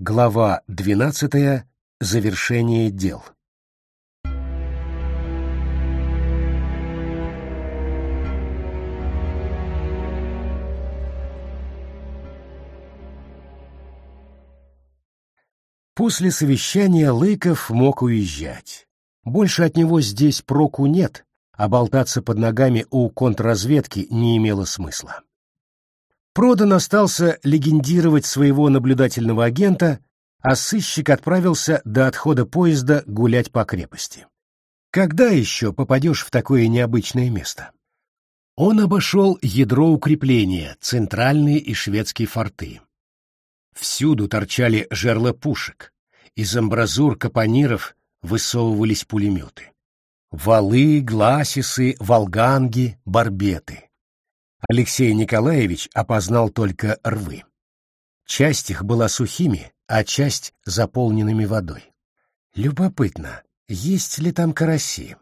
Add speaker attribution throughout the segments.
Speaker 1: Глава 12. Завершение дел. После совещания Лыков мог уезжать. Больше от него здесь проку нет, а болтаться под ногами у контрразведки не имело смысла. Продан остался легендировать своего наблюдательного агента, а сыщик отправился до отхода поезда гулять по крепости. Когда еще попадешь в такое необычное место? Он обошел ядро укрепления, центральные и шведские форты. Всюду торчали жерла пушек, из амбразур капониров высовывались пулеметы. Валы, гласисы, волганги, барбеты. Алексей Николаевич опознал только рвы. Часть их была сухими, а часть — заполненными водой. Любопытно, есть ли там караси?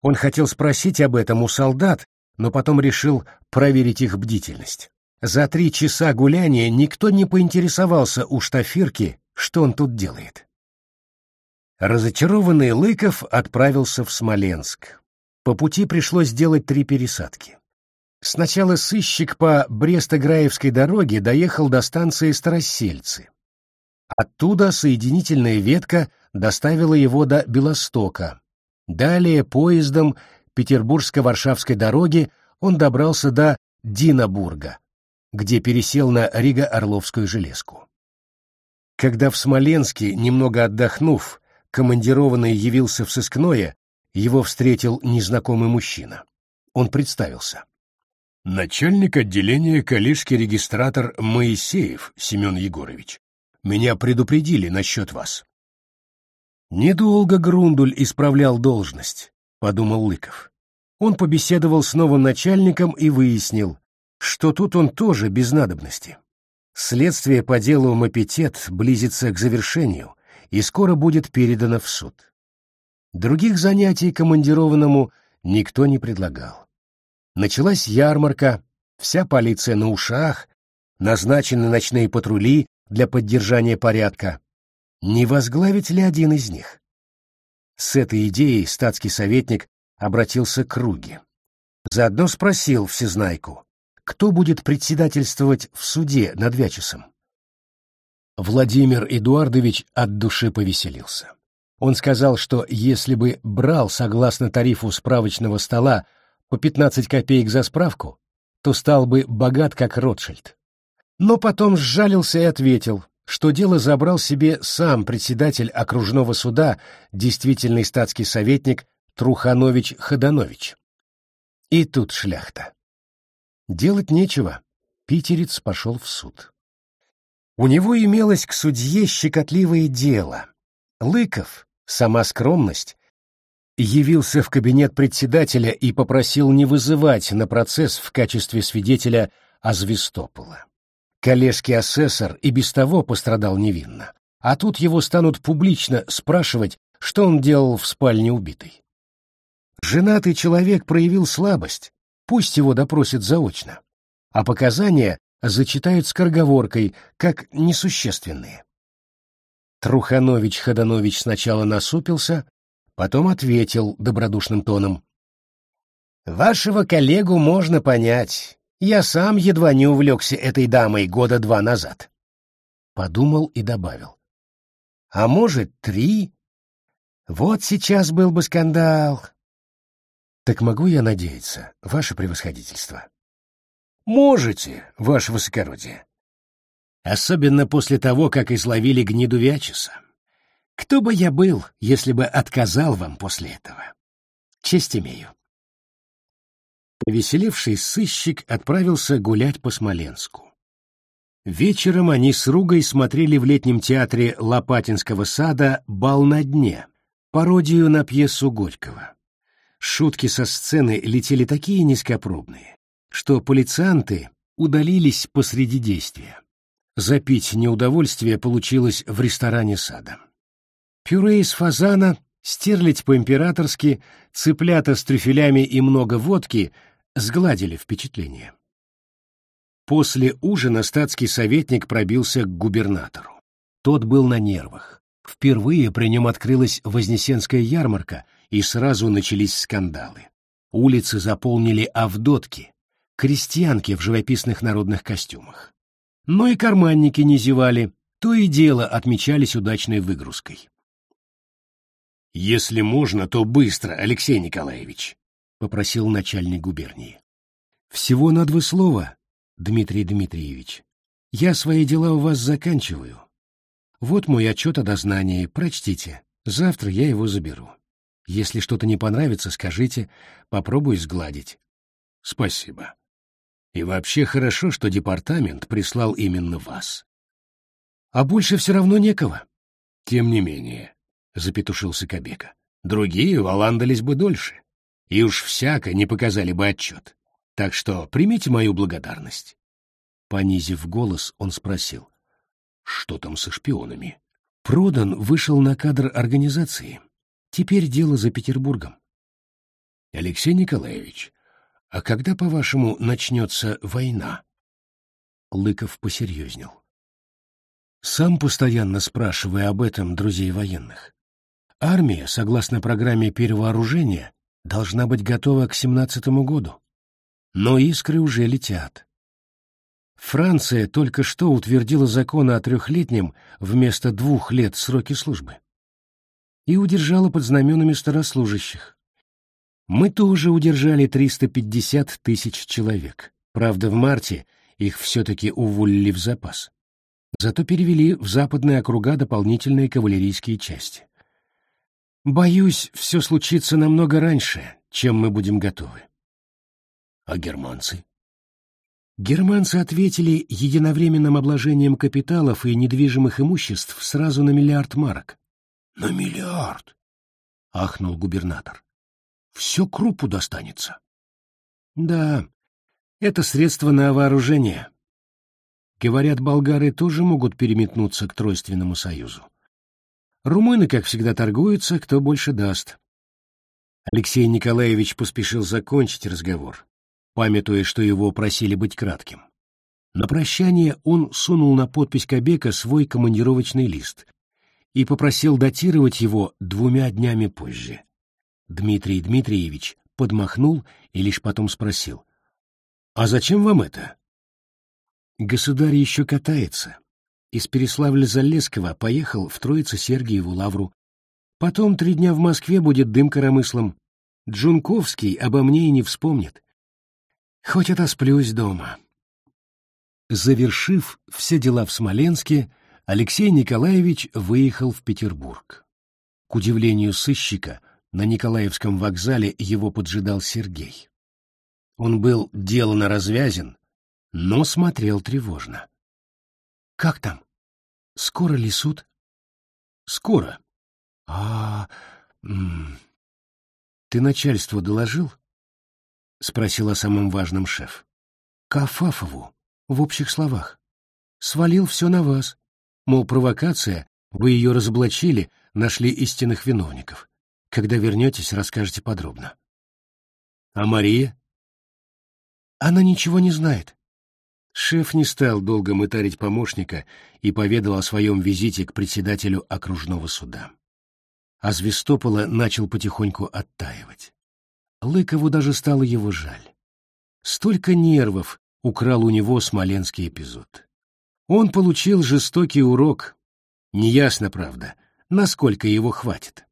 Speaker 1: Он хотел спросить об этом у солдат, но потом решил проверить их бдительность. За три часа гуляния никто не поинтересовался у штафирки, что он тут делает. Разочарованный Лыков отправился в Смоленск. По пути пришлось сделать три пересадки. Сначала сыщик по Брест-Играевской дороге доехал до станции Старосельцы. Оттуда соединительная ветка доставила его до Белостока. Далее поездом Петербургско-Варшавской дороги он добрался до Динабурга, где пересел на Риго-Орловскую железку. Когда в Смоленске, немного отдохнув, командированный явился в сыскное, его встретил незнакомый мужчина. Он представился. Начальник отделения Калишский регистратор Моисеев Семен Егорович. Меня предупредили насчет вас. Недолго Грундуль исправлял должность, подумал Лыков. Он побеседовал с новым начальником и выяснил, что тут он тоже без надобности. Следствие по делу Мапитет близится к завершению и скоро будет передано в суд. Других занятий командированному никто не предлагал. Началась ярмарка, вся полиция на ушах, назначены ночные патрули для поддержания порядка. Не возглавить ли один из них? С этой идеей статский советник обратился к Руге. Заодно спросил всезнайку, кто будет председательствовать в суде над Вячесом. Владимир Эдуардович от души повеселился. Он сказал, что если бы брал согласно тарифу справочного стола по 15 копеек за справку, то стал бы богат, как Ротшильд. Но потом сжалился и ответил, что дело забрал себе сам председатель окружного суда, действительный статский советник Труханович Ходанович. И тут шляхта. Делать нечего, питерец пошел в суд. У него имелось к судье щекотливое дело. Лыков, сама скромность, явился в кабинет председателя и попросил не вызывать на процесс в качестве свидетеля Азвистопола. Коллежский асессор и без того пострадал невинно, а тут его станут публично спрашивать, что он делал в спальне убитой. Женатый человек проявил слабость, пусть его допросят заочно, а показания зачитают скороговоркой, как несущественные. Труханович Ходанович сначала насупился, Потом ответил добродушным тоном. «Вашего коллегу можно понять. Я сам едва не увлекся этой дамой года два назад». Подумал и добавил. «А может, три? Вот сейчас был бы скандал». «Так могу я надеяться, ваше превосходительство?» «Можете, ваше высокородие. Особенно после того, как изловили гниду Вячеса. Кто бы я был, если бы отказал вам после этого? Честь имею. Повеселевший сыщик отправился гулять по Смоленску. Вечером они с Ругой смотрели в летнем театре Лопатинского сада «Бал на дне», пародию на пьесу Горького. Шутки со сцены летели такие низкопробные, что полицианты удалились посреди действия. Запить неудовольствие получилось в ресторане сада. Пюре из фазана, стерлить по-императорски, цыплята с трюфелями и много водки сгладили впечатление. После ужина статский советник пробился к губернатору. Тот был на нервах. Впервые при нем открылась Вознесенская ярмарка, и сразу начались скандалы. Улицы заполнили авдотки, крестьянки в живописных народных костюмах. Но и карманники не зевали, то и дело отмечались удачной выгрузкой. «Если можно, то быстро, Алексей Николаевич», — попросил начальник губернии. «Всего на два слова, Дмитрий Дмитриевич. Я свои дела у вас заканчиваю. Вот мой отчет о дознании, прочтите. Завтра я его заберу. Если что-то не понравится, скажите, попробую сгладить». «Спасибо. И вообще хорошо, что департамент прислал именно вас. А больше все равно некого. Тем не менее, — запетушился Кобека, — другие валандались бы дольше, и уж всяко не показали бы отчет. Так что примите мою благодарность. Понизив голос, он спросил, что там со шпионами? Продан вышел на кадр организации. Теперь дело за Петербургом. Алексей Николаевич, а когда, по-вашему, начнется война? Лыков посерьезнел. Сам постоянно спрашивая об этом друзей военных. Армия, согласно программе перевооружения, должна быть готова к семнадцатому году. Но искры уже летят. Франция только что утвердила закон о трехлетнем вместо двух лет сроки службы. И удержала под знаменами старослужащих. Мы тоже удержали 350 тысяч человек. Правда, в марте их все-таки уволили в запас. Зато перевели в западные округа дополнительные кавалерийские части. Боюсь, все случится намного раньше, чем мы будем готовы. А германцы? Германцы ответили единовременным обложением капиталов и недвижимых имуществ сразу на миллиард марок. На миллиард! — ахнул губернатор. Все крупу достанется. Да, это средство на вооружение, Говорят, болгары тоже могут переметнуться к Тройственному союзу. Румыны, как всегда, торгуются, кто больше даст. Алексей Николаевич поспешил закончить разговор, памятуя, что его просили быть кратким. На прощание он сунул на подпись Кобека свой командировочный лист и попросил датировать его двумя днями позже. Дмитрий Дмитриевич подмахнул и лишь потом спросил, «А зачем вам это?» Государь еще катается. Из Переславля-Залесского поехал в Троице-Сергиеву лавру. Потом три дня в Москве будет дым коромыслом. Джунковский обо мне и не вспомнит. Хоть отосплюсь дома. Завершив все дела в Смоленске, Алексей Николаевич выехал в Петербург. К удивлению сыщика, на Николаевском вокзале его поджидал Сергей. Он был делано развязен, но смотрел тревожно. «Как там? Скоро ли суд?» «Скоро». «А... М -м, ты начальству доложил?» — спросил о самом важном шеф. «Кафафову, в общих словах. Свалил все на вас. Мол, провокация, вы ее разоблачили, нашли истинных виновников. Когда вернетесь, расскажете подробно». «А Мария?» «Она ничего не знает. Шеф не стал долго мытарить помощника и поведал о своем визите к председателю окружного суда. А Звестопола начал потихоньку оттаивать. Лыкову даже стало его жаль. Столько нервов украл у него смоленский эпизод. Он получил жестокий урок. Неясно, правда, насколько его хватит.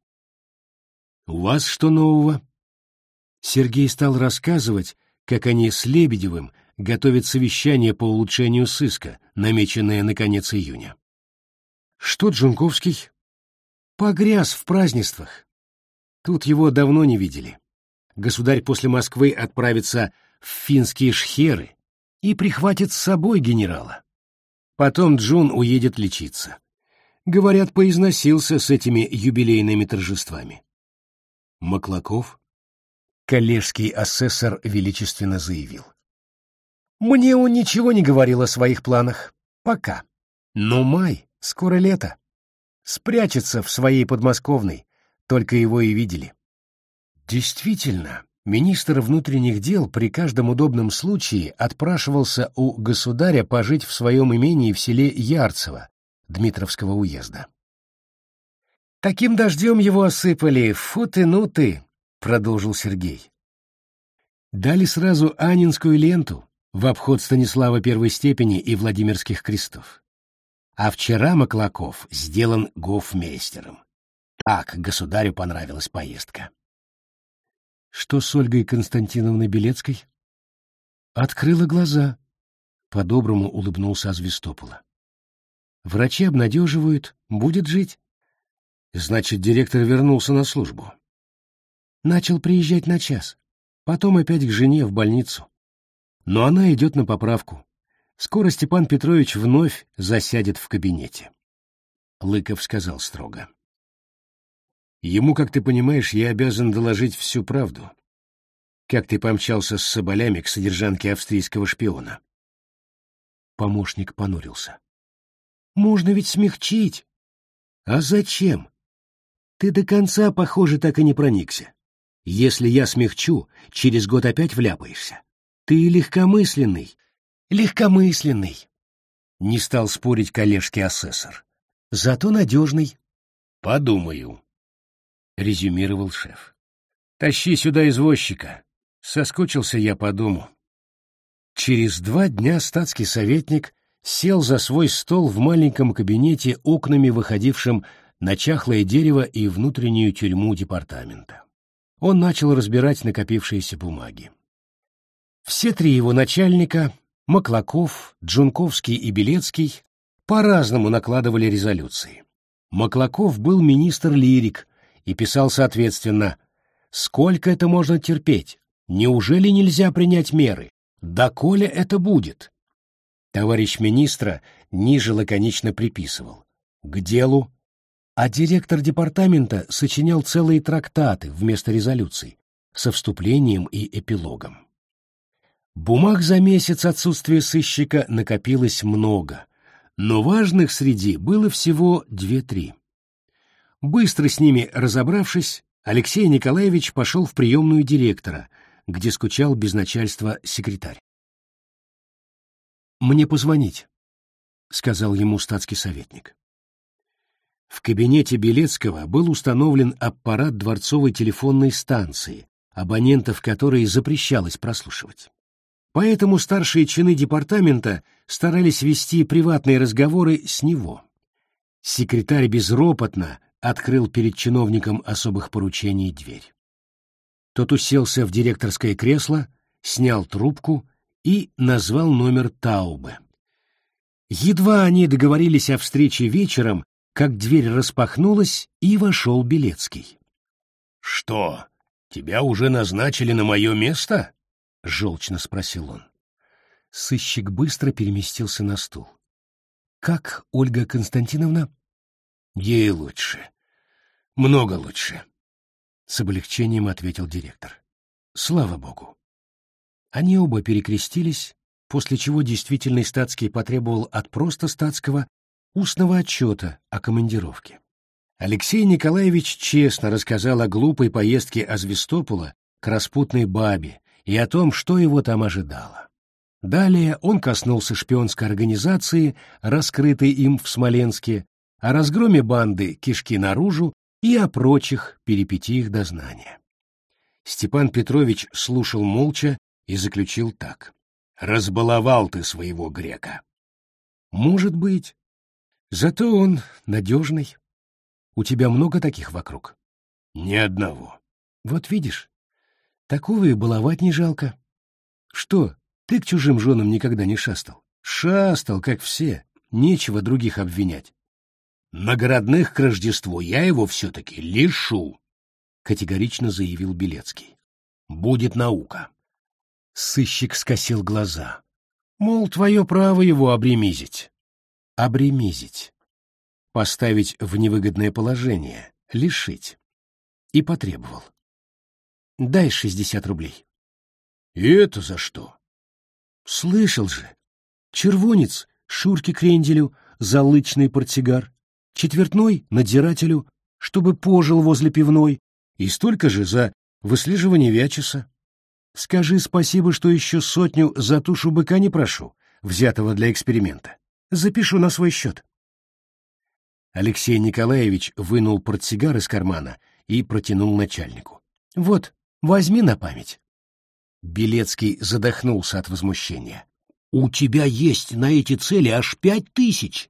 Speaker 1: «У вас что нового?» Сергей стал рассказывать, как они с Лебедевым готовит совещание по улучшению сыска, намеченное на конец июня. Что Джунковский? Погряз в празднествах. Тут его давно не видели. Государь после Москвы отправится в финские шхеры и прихватит с собой генерала. Потом Джун уедет лечиться. Говорят, поизносился с этими юбилейными торжествами. Маклаков? Коллежский асессор величественно заявил. Мне он ничего не говорил о своих планах. Пока. Но май, скоро лето. Спрячется в своей подмосковной. Только его и видели. Действительно, министр внутренних дел при каждом удобном случае отпрашивался у государя пожить в своем имении в селе Ярцево Дмитровского уезда. «Таким дождем его осыпали, фу ты, ну ты!» — продолжил Сергей. Дали сразу Анинскую ленту в обход Станислава первой степени и Владимирских крестов. А вчера Маклаков сделан гофмейстером. Так государю понравилась поездка. Что с Ольгой Константиновной Белецкой? Открыла глаза. По-доброму улыбнулся Азвистопола. Врачи обнадеживают, будет жить. Значит, директор вернулся на службу. Начал приезжать на час. Потом опять к жене в больницу. Но она идет на поправку. Скоро Степан Петрович вновь засядет в кабинете. Лыков сказал строго. Ему, как ты понимаешь, я обязан доложить всю правду. Как ты помчался с соболями к содержанке австрийского шпиона? Помощник понурился. Можно ведь смягчить. А зачем? Ты до конца, похоже, так и не проникся. Если я смягчу, через год опять вляпаешься. Ты легкомысленный. Легкомысленный. Не стал спорить коллежский асессор. Зато надежный. Подумаю, резюмировал шеф. Тащи сюда извозчика. Соскучился я по дому. Через два дня статский советник сел за свой стол в маленьком кабинете, окнами выходившим на чахлое дерево и внутреннюю тюрьму департамента. Он начал разбирать накопившиеся бумаги. Все три его начальника, Маклаков, Джунковский и Белецкий, по-разному накладывали резолюции. Маклаков был министр-лирик и писал соответственно «Сколько это можно терпеть? Неужели нельзя принять меры? Доколе это будет?» Товарищ министра ниже лаконично приписывал. К делу. А директор департамента сочинял целые трактаты вместо резолюций со вступлением и эпилогом. Бумаг за месяц отсутствия сыщика накопилось много, но важных среди было всего две-три. Быстро с ними разобравшись, Алексей Николаевич пошел в приемную директора, где скучал без начальства секретарь. «Мне позвонить», — сказал ему статский советник. В кабинете Белецкого был установлен аппарат дворцовой телефонной станции, абонентов которой запрещалось прослушивать. Поэтому старшие чины департамента старались вести приватные разговоры с него. Секретарь безропотно открыл перед чиновником особых поручений дверь. Тот уселся в директорское кресло, снял трубку и назвал номер Таубе. Едва они договорились о встрече вечером, как дверь распахнулась, и вошел Белецкий. — Что, тебя уже назначили на мое место? — желчно спросил он. Сыщик быстро переместился на стул. — Как, Ольга Константиновна? — Ей лучше. Много лучше. С облегчением ответил директор. Слава богу. Они оба перекрестились, после чего действительный статский потребовал от просто статского устного отчета о командировке. Алексей Николаевич честно рассказал о глупой поездке Азвистопола к распутной бабе и о том, что его там ожидало. Далее он коснулся шпионской организации, раскрытой им в Смоленске, о разгроме банды «Кишки наружу» и о прочих перипетиях дознания. Степан Петрович слушал молча и заключил так. «Разбаловал ты своего грека». «Может быть. Зато он надежный. У тебя много таких вокруг?» «Ни одного». «Вот видишь, такого и баловать не жалко. Что, ты к чужим женам никогда не шастал?» «Шастал, как все. Нечего других обвинять. На городных к Рождеству я его все-таки лишу, — категорично заявил Белецкий. Будет наука. Сыщик скосил глаза. Мол, твое право его обремизить. Обремизить. Поставить в невыгодное положение, лишить. И потребовал. Дай шестьдесят рублей. И это за что? Слышал же. Червонец Шурке Кренделю за лычный портсигар четвертной — надзирателю, чтобы пожил возле пивной, и столько же за выслеживание Вячеса. Скажи спасибо, что еще сотню за тушу быка не прошу, взятого для эксперимента. Запишу на свой счет. Алексей Николаевич вынул портсигар из кармана и протянул начальнику. «Вот, возьми на память». Белецкий задохнулся от возмущения. «У тебя есть на эти цели аж пять тысяч!»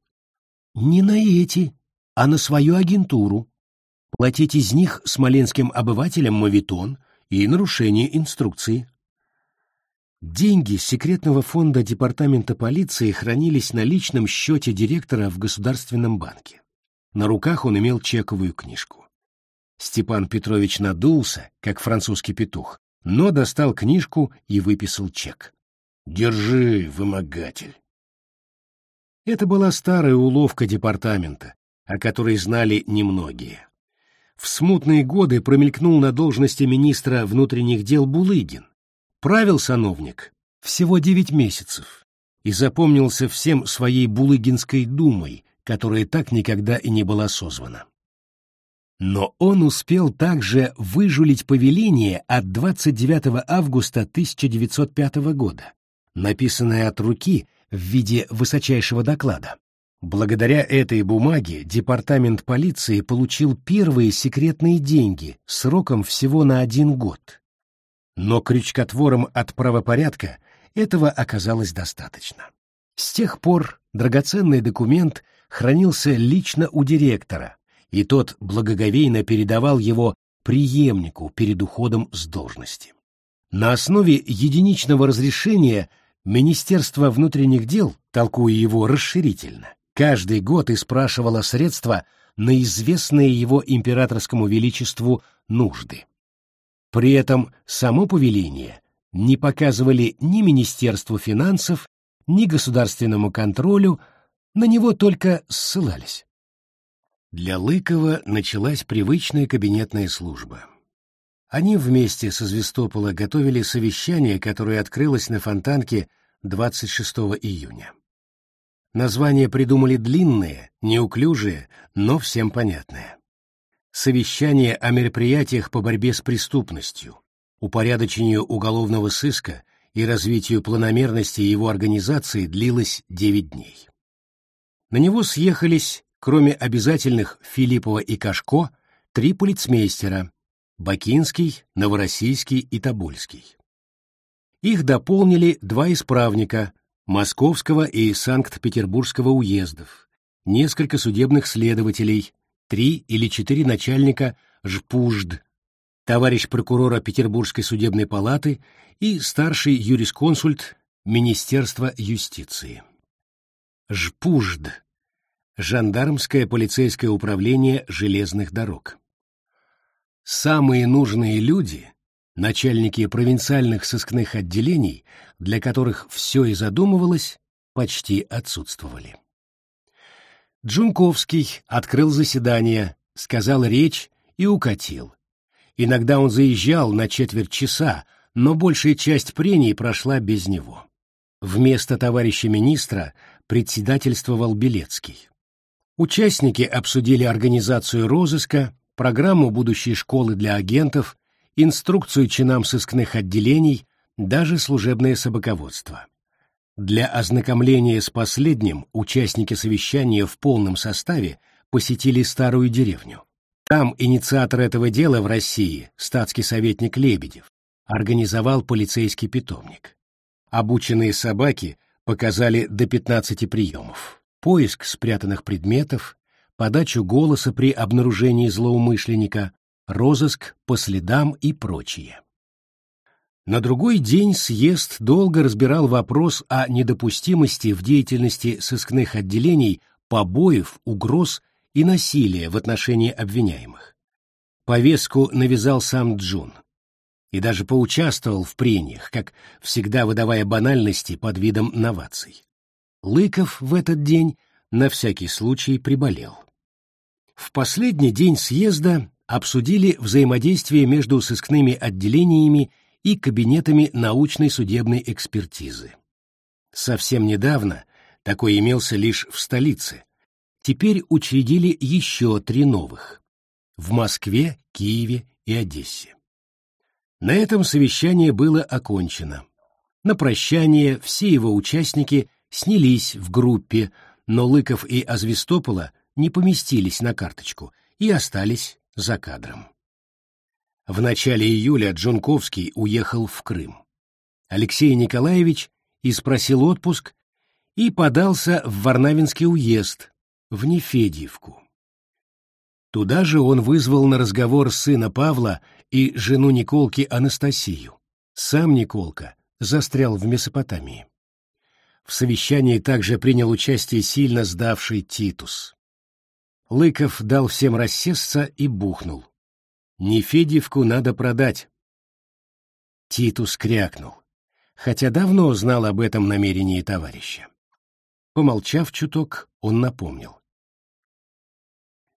Speaker 1: «Не на эти, а на свою агентуру. Платить из них смоленским обывателям мавитон и нарушение инструкции». Деньги секретного фонда департамента полиции хранились на личном счете директора в Государственном банке. На руках он имел чековую книжку. Степан Петрович надулся, как французский петух, но достал книжку и выписал чек. «Держи, вымогатель». Это была старая уловка департамента, о которой знали немногие. В смутные годы промелькнул на должности министра внутренних дел Булыгин. Правил сановник всего девять месяцев и запомнился всем своей Булыгинской думой, которая так никогда и не была созвана. Но он успел также выжулить повеление от 29 августа 1905 года, написанное от руки в виде высочайшего доклада. Благодаря этой бумаге департамент полиции получил первые секретные деньги сроком всего на один год. Но крючкотворам от правопорядка этого оказалось достаточно. С тех пор драгоценный документ хранился лично у директора, и тот благоговейно передавал его преемнику перед уходом с должности. На основе единичного разрешения Министерство внутренних дел, толкуя его расширительно, каждый год испрашивало средства на известные его императорскому величеству нужды. При этом само повеление не показывали ни Министерству финансов, ни государственному контролю, на него только ссылались. Для Лыкова началась привычная кабинетная служба. Они вместе со Звестопола готовили совещание, которое открылось на Фонтанке 26 июня. Название придумали длинные, неуклюжие, но всем понятное. Совещание о мероприятиях по борьбе с преступностью, упорядочению уголовного сыска и развитию планомерности его организации длилось 9 дней. На него съехались Кроме обязательных Филиппова и Кашко, три полицмейстера – Бакинский, Новороссийский и Тобольский. Их дополнили два исправника – Московского и Санкт-Петербургского уездов, несколько судебных следователей, три или четыре начальника ЖПУЖД, товарищ прокурора Петербургской судебной палаты и старший юрисконсульт Министерства юстиции. ЖПУЖД Жандармское полицейское управление железных дорог. Самые нужные люди, начальники провинциальных сыскных отделений, для которых все и задумывалось, почти отсутствовали. Джунковский открыл заседание, сказал речь и укатил. Иногда он заезжал на четверть часа, но большая часть прений прошла без него. Вместо товарища министра председательствовал Белецкий. Участники обсудили организацию розыска, программу будущей школы для агентов, инструкцию чинам сыскных отделений, даже служебное собаководство. Для ознакомления с последним участники совещания в полном составе посетили старую деревню. Там инициатор этого дела в России, статский советник Лебедев, организовал полицейский питомник. Обученные собаки показали до 15 приемов поиск спрятанных предметов, подачу голоса при обнаружении злоумышленника, розыск по следам и прочее. На другой день съезд долго разбирал вопрос о недопустимости в деятельности сыскных отделений побоев, угроз и насилия в отношении обвиняемых. Повестку навязал сам Джун и даже поучаствовал в прениях, как всегда выдавая банальности под видом новаций. Лыков в этот день на всякий случай приболел. В последний день съезда обсудили взаимодействие между сыскными отделениями и кабинетами научной судебной экспертизы. Совсем недавно такой имелся лишь в столице. Теперь учредили еще три новых – в Москве, Киеве и Одессе. На этом совещание было окончено. На прощание все его участники – снялись в группе, но Лыков и Азвистопола не поместились на карточку и остались за кадром. В начале июля Джунковский уехал в Крым. Алексей Николаевич испросил отпуск и подался в Варнавинский уезд, в Нефедьевку. Туда же он вызвал на разговор сына Павла и жену Николки Анастасию. Сам Николка застрял в Месопотамии. В совещании также принял участие сильно сдавший Титус. Лыков дал всем рассесться и бухнул. Нефедьевку надо продать. Титус крякнул, хотя давно знал об этом намерении товарища. Помолчав чуток, он напомнил.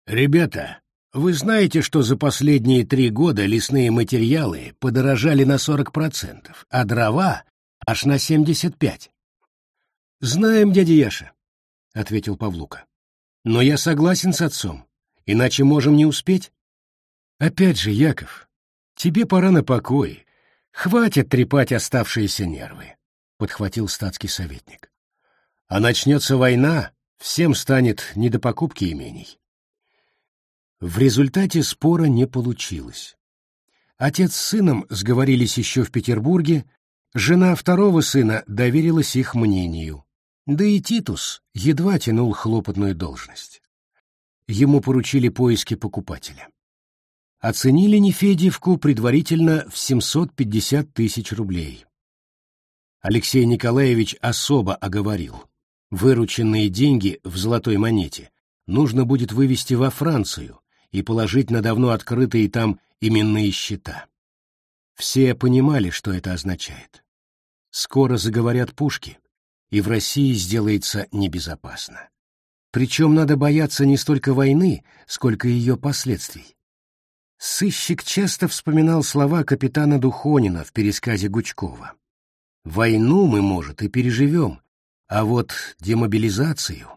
Speaker 1: «Ребята, вы знаете, что за последние три года лесные материалы подорожали на 40%, а дрова — аж на 75%? «Знаем, дядя Яша», — ответил Павлука. «Но я согласен с отцом, иначе можем не успеть». «Опять же, Яков, тебе пора на покой. Хватит трепать оставшиеся нервы», — подхватил статский советник. «А начнется война, всем станет не до покупки имений». В результате спора не получилось. Отец с сыном сговорились еще в Петербурге, жена второго сына доверилась их мнению. Да и Титус едва тянул хлопотную должность. Ему поручили поиски покупателя. Оценили Нефедьевку предварительно в 750 тысяч рублей. Алексей Николаевич особо оговорил. Вырученные деньги в золотой монете нужно будет вывести во Францию и положить на давно открытые там именные счета. Все понимали, что это означает. Скоро заговорят пушки, и в России сделается небезопасно. Причем надо бояться не столько войны, сколько ее последствий. Сыщик часто вспоминал слова капитана Духонина в пересказе Гучкова. «Войну мы, может, и переживем, а вот демобилизацию...»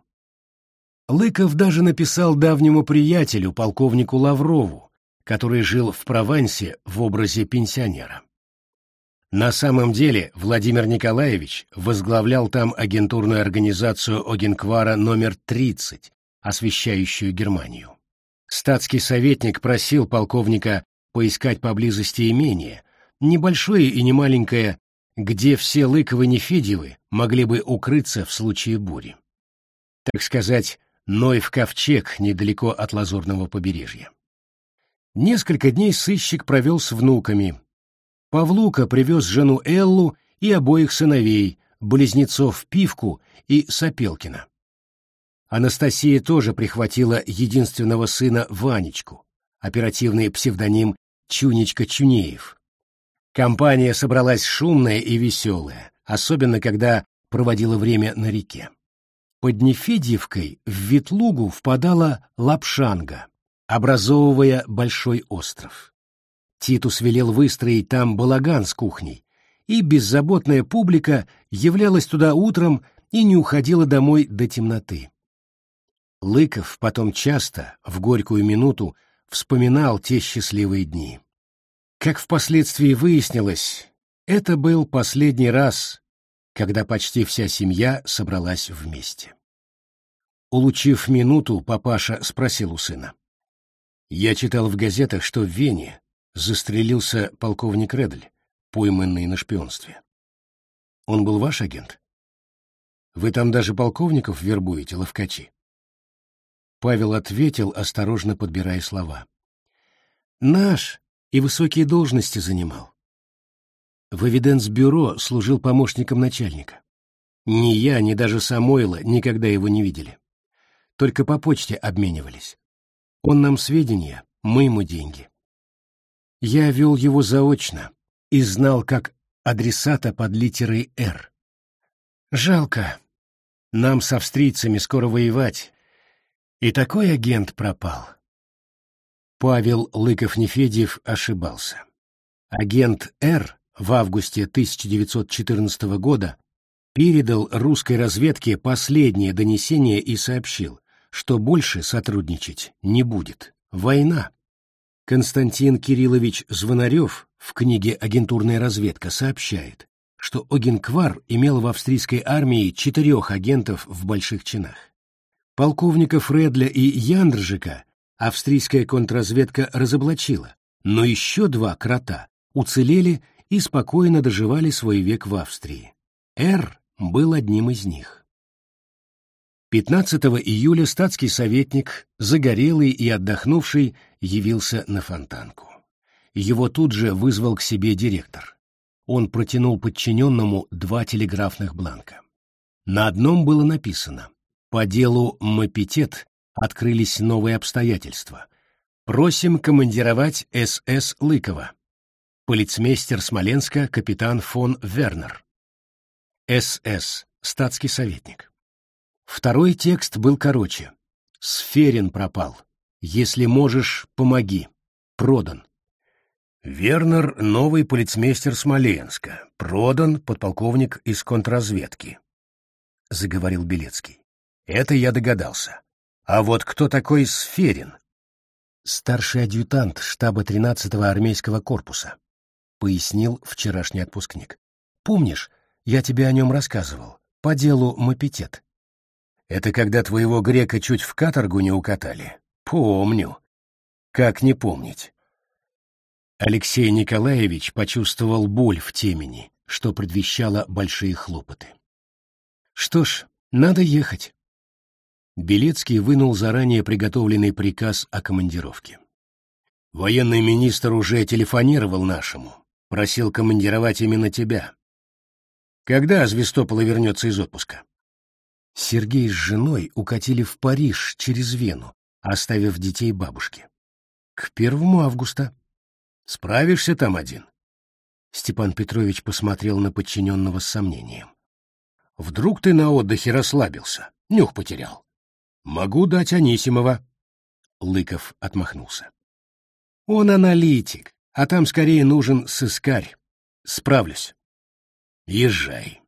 Speaker 1: Лыков даже написал давнему приятелю, полковнику Лаврову, который жил в Провансе в образе пенсионера. На самом деле Владимир Николаевич возглавлял там агентурную организацию Огенквара номер 30, освещающую Германию. Статский советник просил полковника поискать поблизости имение, небольшое и немаленькое, где все Лыковы-Нефедьевы могли бы укрыться в случае бури. Так сказать, Ноев ковчег недалеко от Лазурного побережья. Несколько дней сыщик провел с внуками, Павлука привез жену Эллу и обоих сыновей, близнецов Пивку и Сапелкина. Анастасия тоже прихватила единственного сына Ванечку, оперативный псевдоним Чунечка Чунеев. Компания собралась шумная и веселая, особенно когда проводила время на реке. Под Нефедьевкой в Ветлугу впадала Лапшанга, образовывая большой остров. Титус велел выстроить там балаган с кухней, и беззаботная публика являлась туда утром и не уходила домой до темноты. Лыков потом часто, в горькую минуту, вспоминал те счастливые дни. Как впоследствии выяснилось, это был последний раз, когда почти вся семья собралась вместе. Улучив минуту, папаша спросил у сына. «Я читал в газетах, что в Вене застрелился полковник Редль, пойманный на шпионстве. Он был ваш агент? Вы там даже полковников вербуете, ловкачи? Павел ответил, осторожно подбирая слова. Наш и высокие должности занимал. В эвиденс-бюро служил помощником начальника. Ни я, ни даже Самойла никогда его не видели. Только по почте обменивались. Он нам сведения, мы ему деньги. Я вел его заочно и знал как адресата под литерой «Р». Жалко. Нам с австрийцами скоро воевать. И такой агент пропал. Павел Лыков-Нефедьев ошибался. Агент «Р» в августе 1914 года передал русской разведке последнее донесение и сообщил, что больше сотрудничать не будет. Война. Константин Кириллович Звонарев в книге «Агентурная разведка» сообщает, что Огенквар имел в австрийской армии четырех агентов в больших чинах. Полковника Фредля и Яндржика австрийская контрразведка разоблачила, но еще два крота уцелели и спокойно доживали свой век в Австрии. Р был одним из них. 15 июля статский советник, загорелый и отдохнувший, явился на фонтанку. Его тут же вызвал к себе директор. Он протянул подчиненному два телеграфных бланка. На одном было написано «По делу Мапитет открылись новые обстоятельства. Просим командировать СС Лыкова. Полицмейстер Смоленска капитан фон Вернер. СС. Статский советник. Второй текст был короче. Сферин пропал. Если можешь, помоги. Продан. Вернер — новый полицмейстер Смоленска. Продан подполковник из контрразведки. Заговорил Белецкий. Это я догадался. А вот кто такой Сферин? Старший адъютант штаба 13-го армейского корпуса пояснил вчерашний отпускник. «Помнишь, я тебе о нем рассказывал, по делу Мапитет?» «Это когда твоего грека чуть в каторгу не укатали?» «Помню. Как не помнить?» Алексей Николаевич почувствовал боль в темени, что предвещало большие хлопоты. «Что ж, надо ехать». Белецкий вынул заранее приготовленный приказ о командировке. Военный министр уже телефонировал нашему. Просил командировать именно тебя. Когда Звестопола вернется из отпуска? Сергей с женой укатили в Париж через Вену, оставив детей бабушке. К первому августа. Справишься там один? Степан Петрович посмотрел на подчиненного с сомнением. Вдруг ты на отдыхе расслабился, нюх потерял. Могу дать Анисимова. Лыков отмахнулся. Он аналитик, а там скорее нужен сыскарь. Справлюсь. Езжай.